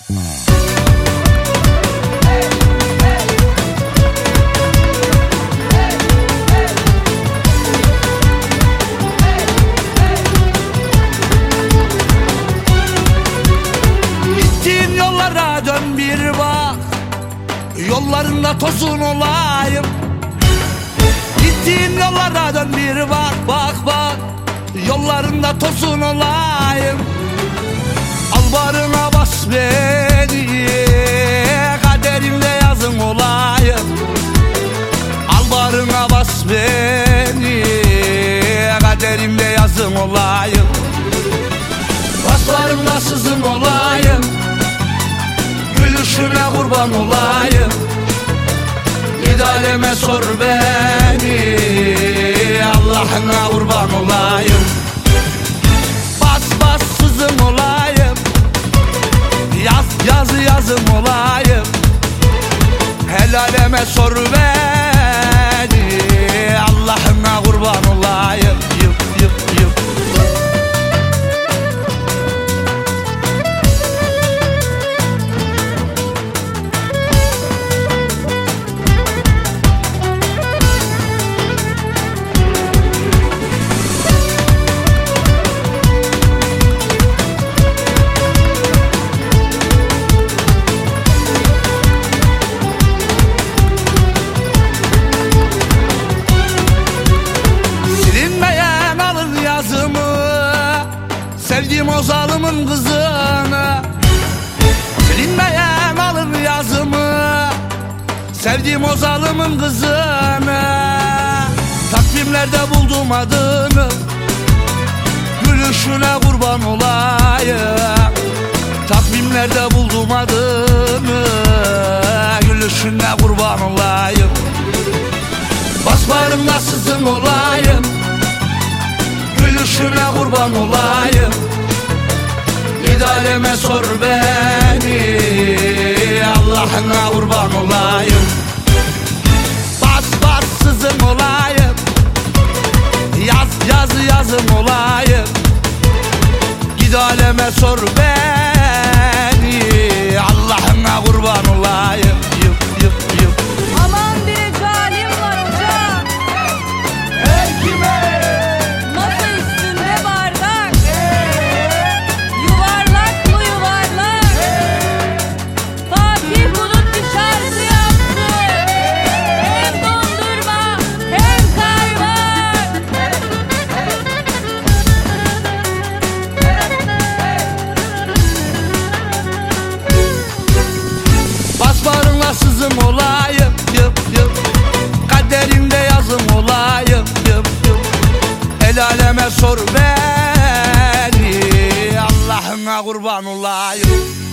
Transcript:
Gittiğin yollara dön bir bak. Yollarında tozun olayım. Gittiğin yollara dön bir bak bak bak. Yollarında tozun olayım Al barına bas beni Kaderimde yazın olayım Al barına bas beni Kaderimde yazın olayım Baslarımda sızın olayım. Gülüşüne kurban olayım. Gid aleme sor beni. Allah'ına kurban olayım yaz yazım olayım Helaleme sor beni Sevdiğim o zalimin kızını Silinmeyen alır yazımı. Sevdiğim o zalimin kızını Takvimlerde buldum adını. Gülüşüne kurban olayım. Takvimlerde buldum adını. Gülüşüne kurban olayım. Basmarımda sızın olayım. Gülüşüne kurban olayım Aleme sor beni Allah'ına kurban olayım. Bas bas sızın olayım Yaz yaz yazım olayım. Gid aleme sor beni Basbarınla sızım olayım yıp yıp. Kaderimde yazım olayım yıp yıp. El aleme sor beni Allah'ına kurban olayım